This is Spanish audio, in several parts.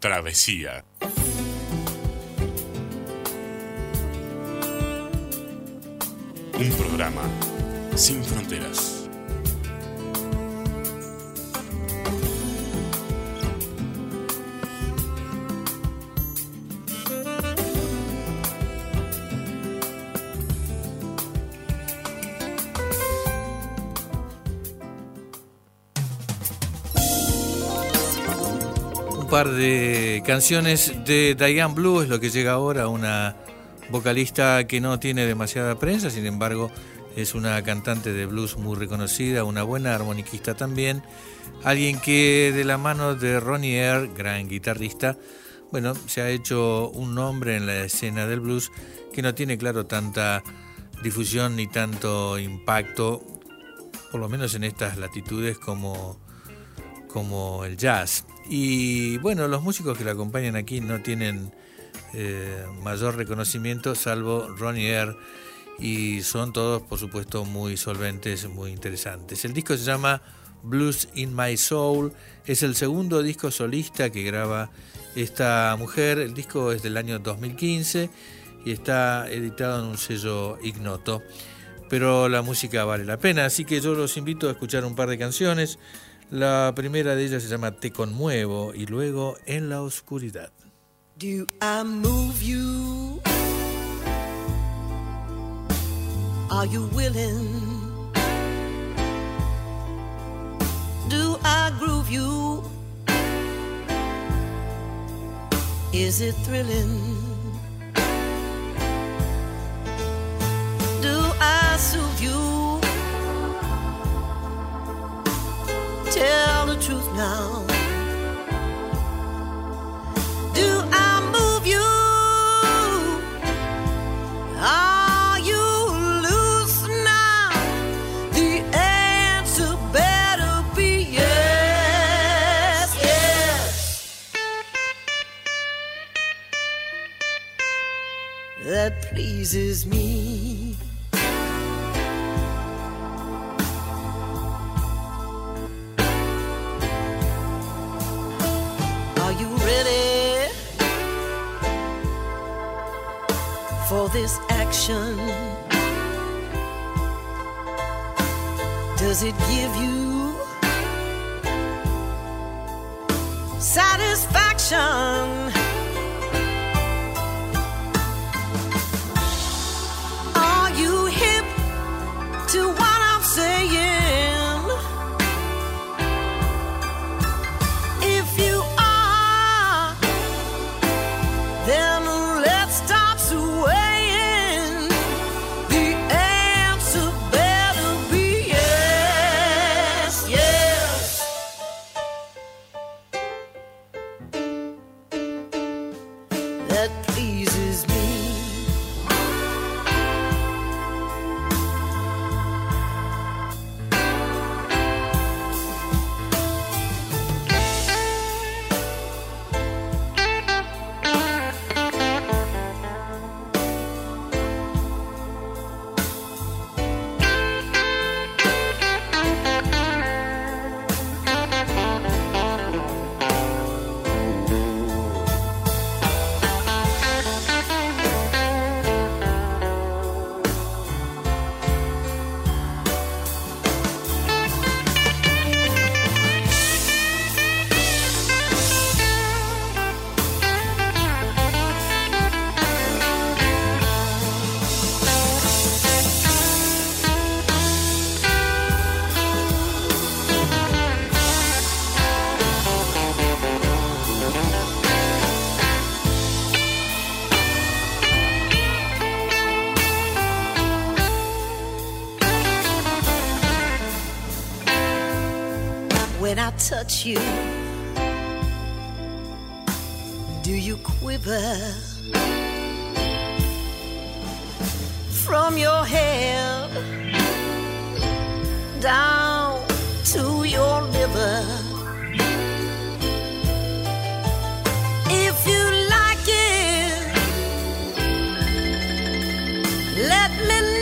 Travesía. Un programa sin fronteras. Par de canciones de Diane Blue es lo que llega ahora, una vocalista que no tiene demasiada prensa, sin embargo es una cantante de blues muy reconocida, una buena armoniquista también, alguien que de la mano de Ronnie Air, gran guitarrista, bueno, se ha hecho un nombre en la escena del blues que no tiene claro tanta difusión ni tanto impacto, por lo menos en estas latitudes como, como el jazz. Y bueno, los músicos que la acompañan aquí no tienen eh, mayor reconocimiento salvo Ronnie Air y son todos por supuesto muy solventes, muy interesantes. El disco se llama Blues in My Soul, es el segundo disco solista que graba esta mujer, el disco es del año 2015 y está editado en un sello ignoto, pero la música vale la pena, así que yo los invito a escuchar un par de canciones. La primera de ellas se llama Te conmuevo y luego En la oscuridad. Do I move you? Are you willing? Do I groove you? Is it thrilling? Do I soothe you? Tell the truth now. Do I move you? Are you loose now? The answer better be yes, yes. That pleases me. This action? Does it give you satisfaction? Let me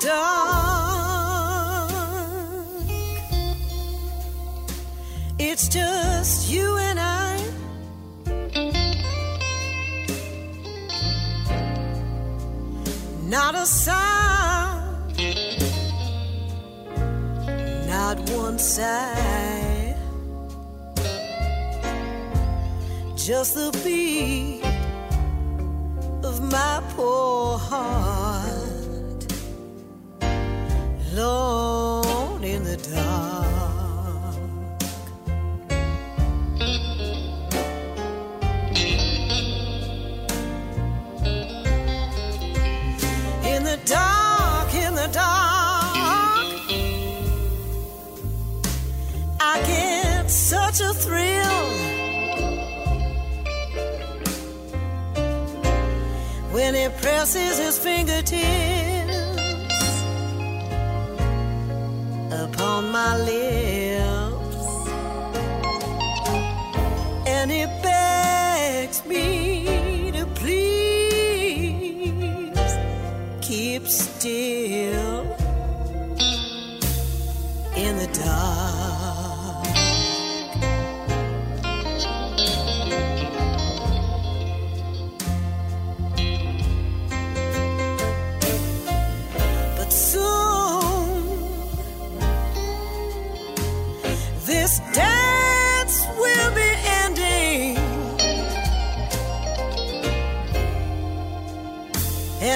dark. It's just you and I. Not a sound, not one sigh, just the beat of my poor heart, alone in the dark.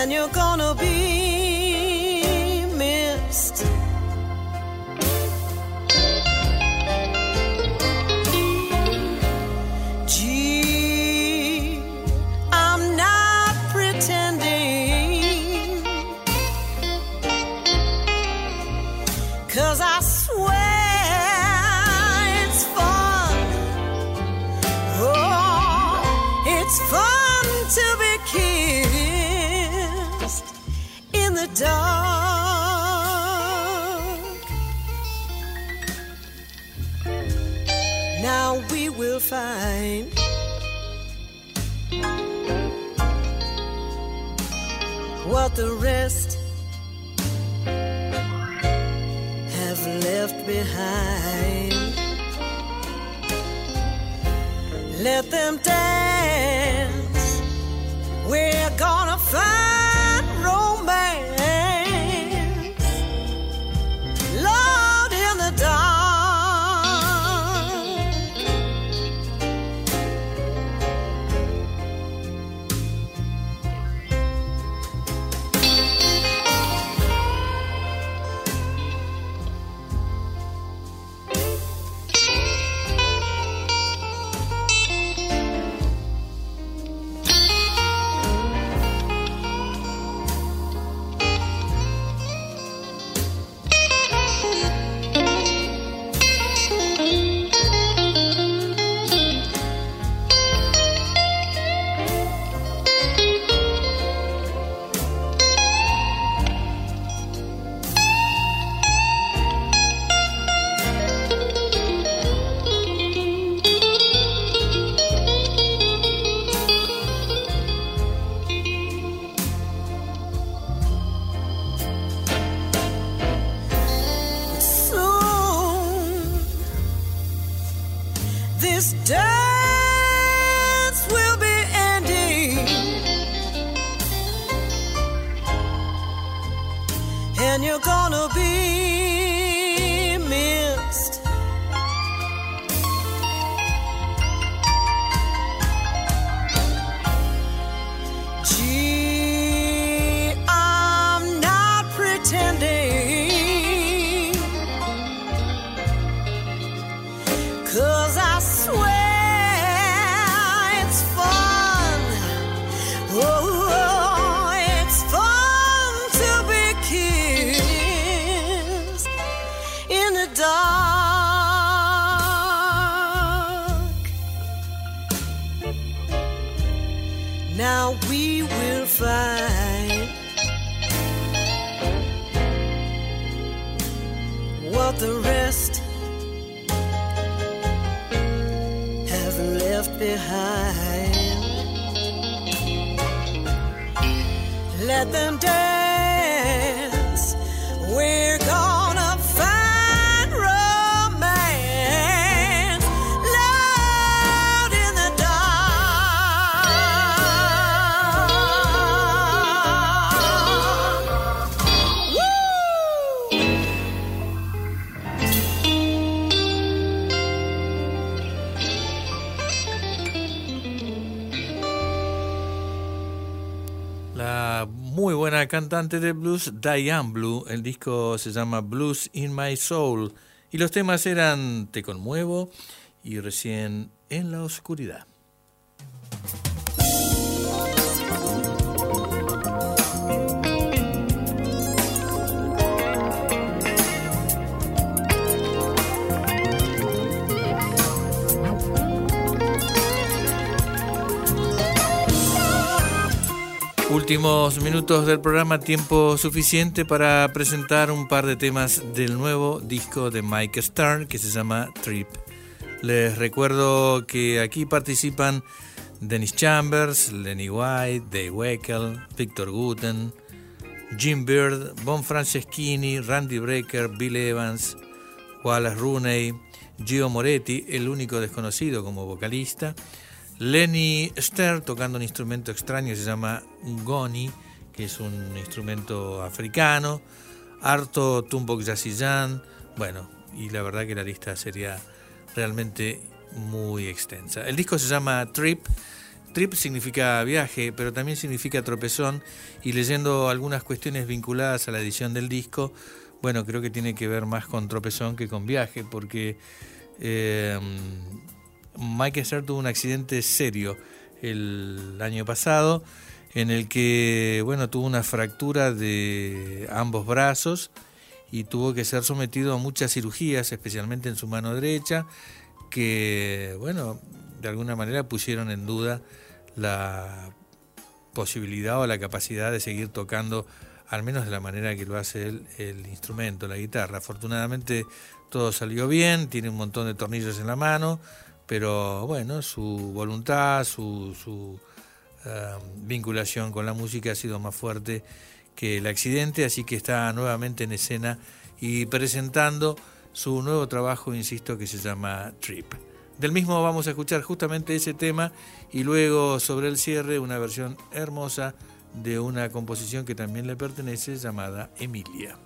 And you're gonna be Now we will find. What the rest have left behind. Let them dance. We're gonna find and you're gonna be what the rest have left behind. Let them dance. Cantante de blues, Diane Blue. El disco se llama Blues in My Soul. Y los temas eran Te conmuevo y recién En la oscuridad. Últimos minutos del programa, tiempo suficiente para presentar un par de temas del nuevo disco de Mike Stern que se llama Trip. Les recuerdo que aquí participan Dennis Chambers, Lenny White, Dave Weckel, Victor Guten, Jim Beard, Bon Franceschini, Randy Brecker, Bill Evans, Wallace Rooney, Gio Moretti, el único desconocido como vocalista, Lenny Ster tocando un instrumento extraño, se llama Goni, que es un instrumento africano, Arto Tumbok Yassijan, bueno, y la verdad que la lista sería realmente muy extensa. El disco se llama Trip, Trip significa viaje, pero también significa tropezón, y leyendo algunas cuestiones vinculadas a la edición del disco, bueno, creo que tiene que ver más con tropezón que con viaje, porque... Eh, Mike Esther tuvo un accidente serio el año pasado en el que bueno tuvo una fractura de ambos brazos y tuvo que ser sometido a muchas cirugías, especialmente en su mano derecha, que bueno de alguna manera pusieron en duda la posibilidad o la capacidad de seguir tocando al menos de la manera que lo hace el, el instrumento, la guitarra. Afortunadamente todo salió bien, tiene un montón de tornillos en la mano, pero bueno, su voluntad, su, um, vinculación con la música ha sido más fuerte que el accidente, así que está nuevamente en escena y presentando su nuevo trabajo, insisto, que se llama Trip. Del mismo vamos a escuchar justamente ese tema y luego sobre el cierre una versión hermosa de una composición que también le pertenece llamada Emilia.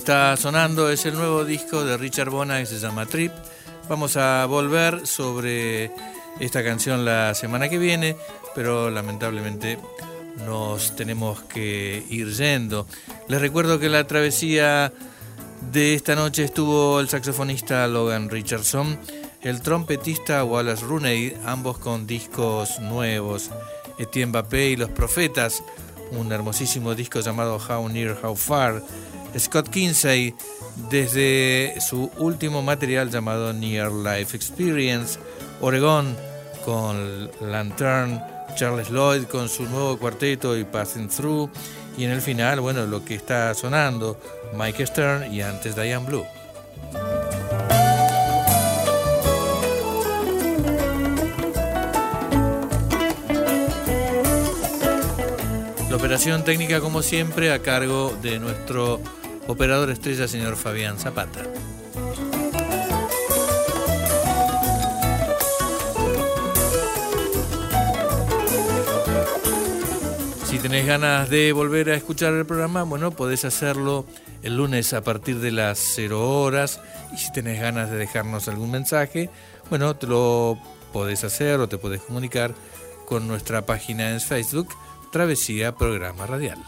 Está sonando es el nuevo disco de Richard Bona que se llama Trip. Vamos a volver sobre esta canción la semana que viene, pero lamentablemente nos tenemos que ir yendo. Les recuerdo que la travesía de esta noche estuvo el saxofonista Logan Richardson, el trompetista Wallace Rooney, ambos con discos nuevos, Etienne Mbappé y Los Profetas, un hermosísimo disco llamado How Near, How Far, Scott Kinsey desde su último material llamado Near Life Experience, Oregon con Lantern, Charles Lloyd con su nuevo cuarteto y Passing Through, y en el final, bueno, lo que está sonando, Mike Stern y antes Diane Blue. Operación técnica, como siempre, a cargo de nuestro operador estrella, señor Fabián Zapata. Si tenés ganas de volver a escuchar el programa, bueno, podés hacerlo el lunes a partir de las 0 horas. Y si tenés ganas de dejarnos algún mensaje, bueno, te lo podés hacer o te podés comunicar con nuestra página en Facebook, Travesía Programa Radial.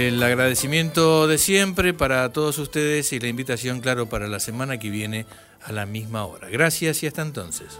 El agradecimiento de siempre para todos ustedes y la invitación, claro, para la semana que viene a la misma hora. Gracias y hasta entonces.